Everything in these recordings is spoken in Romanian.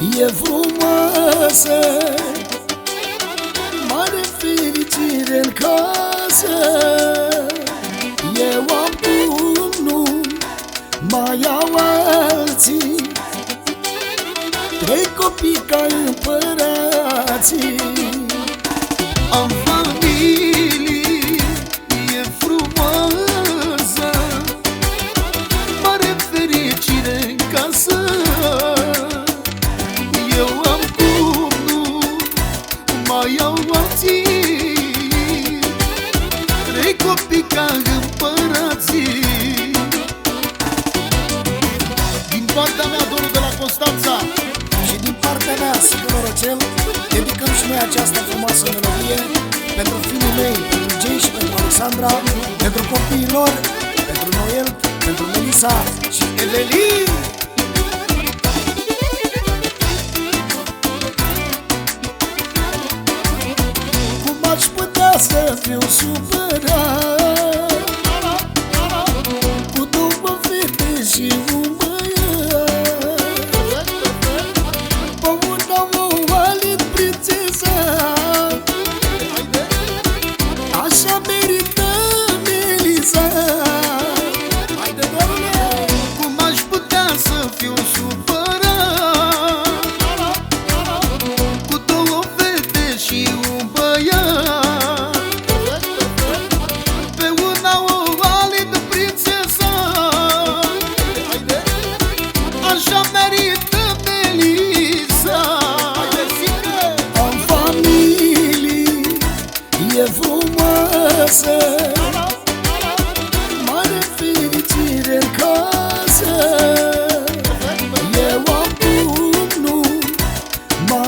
E frumoasă Mare fericire în casă. Eu am cum nu mai au alții. Trei copii ca împărații. Am copii ca împărații. Din partea mea, dorul de la Constanța. Și din partea mea, Sigur Orăcel Dedicăm și noi această frumoasă melodie Pentru fiii mei, pentru Jay și pentru Alexandra Pentru copiii lor, pentru Noel, pentru Melissa și Evelin Astăzi eu supărat Cu după fete și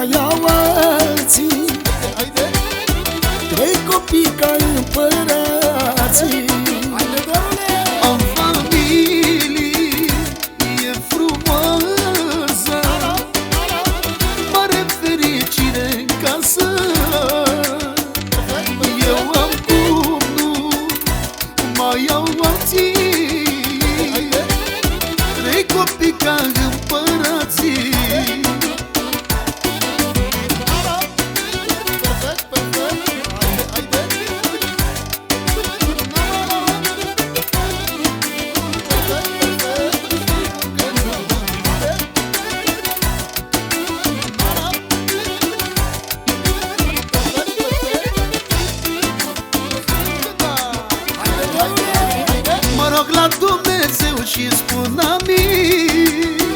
mai au alții. Trei copii ca împărații. Am familie, e frumoasă. Mare fericire în casă. Eu am cum nu mai au alții. Trei copii ca Mă rog la Dumnezeu și spun amin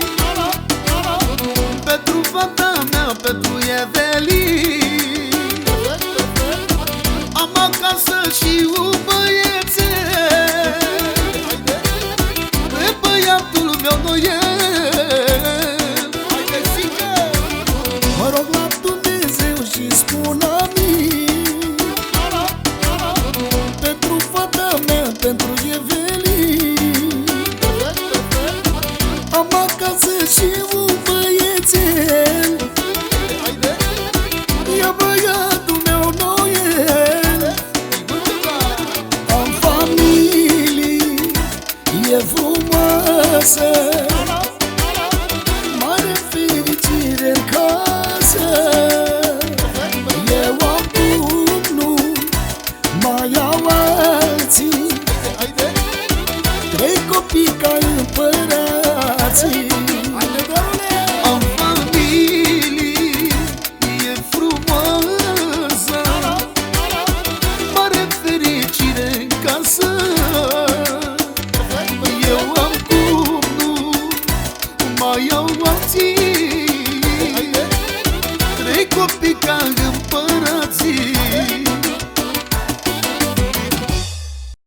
băiatul meu Noel Am familie, e frumoasă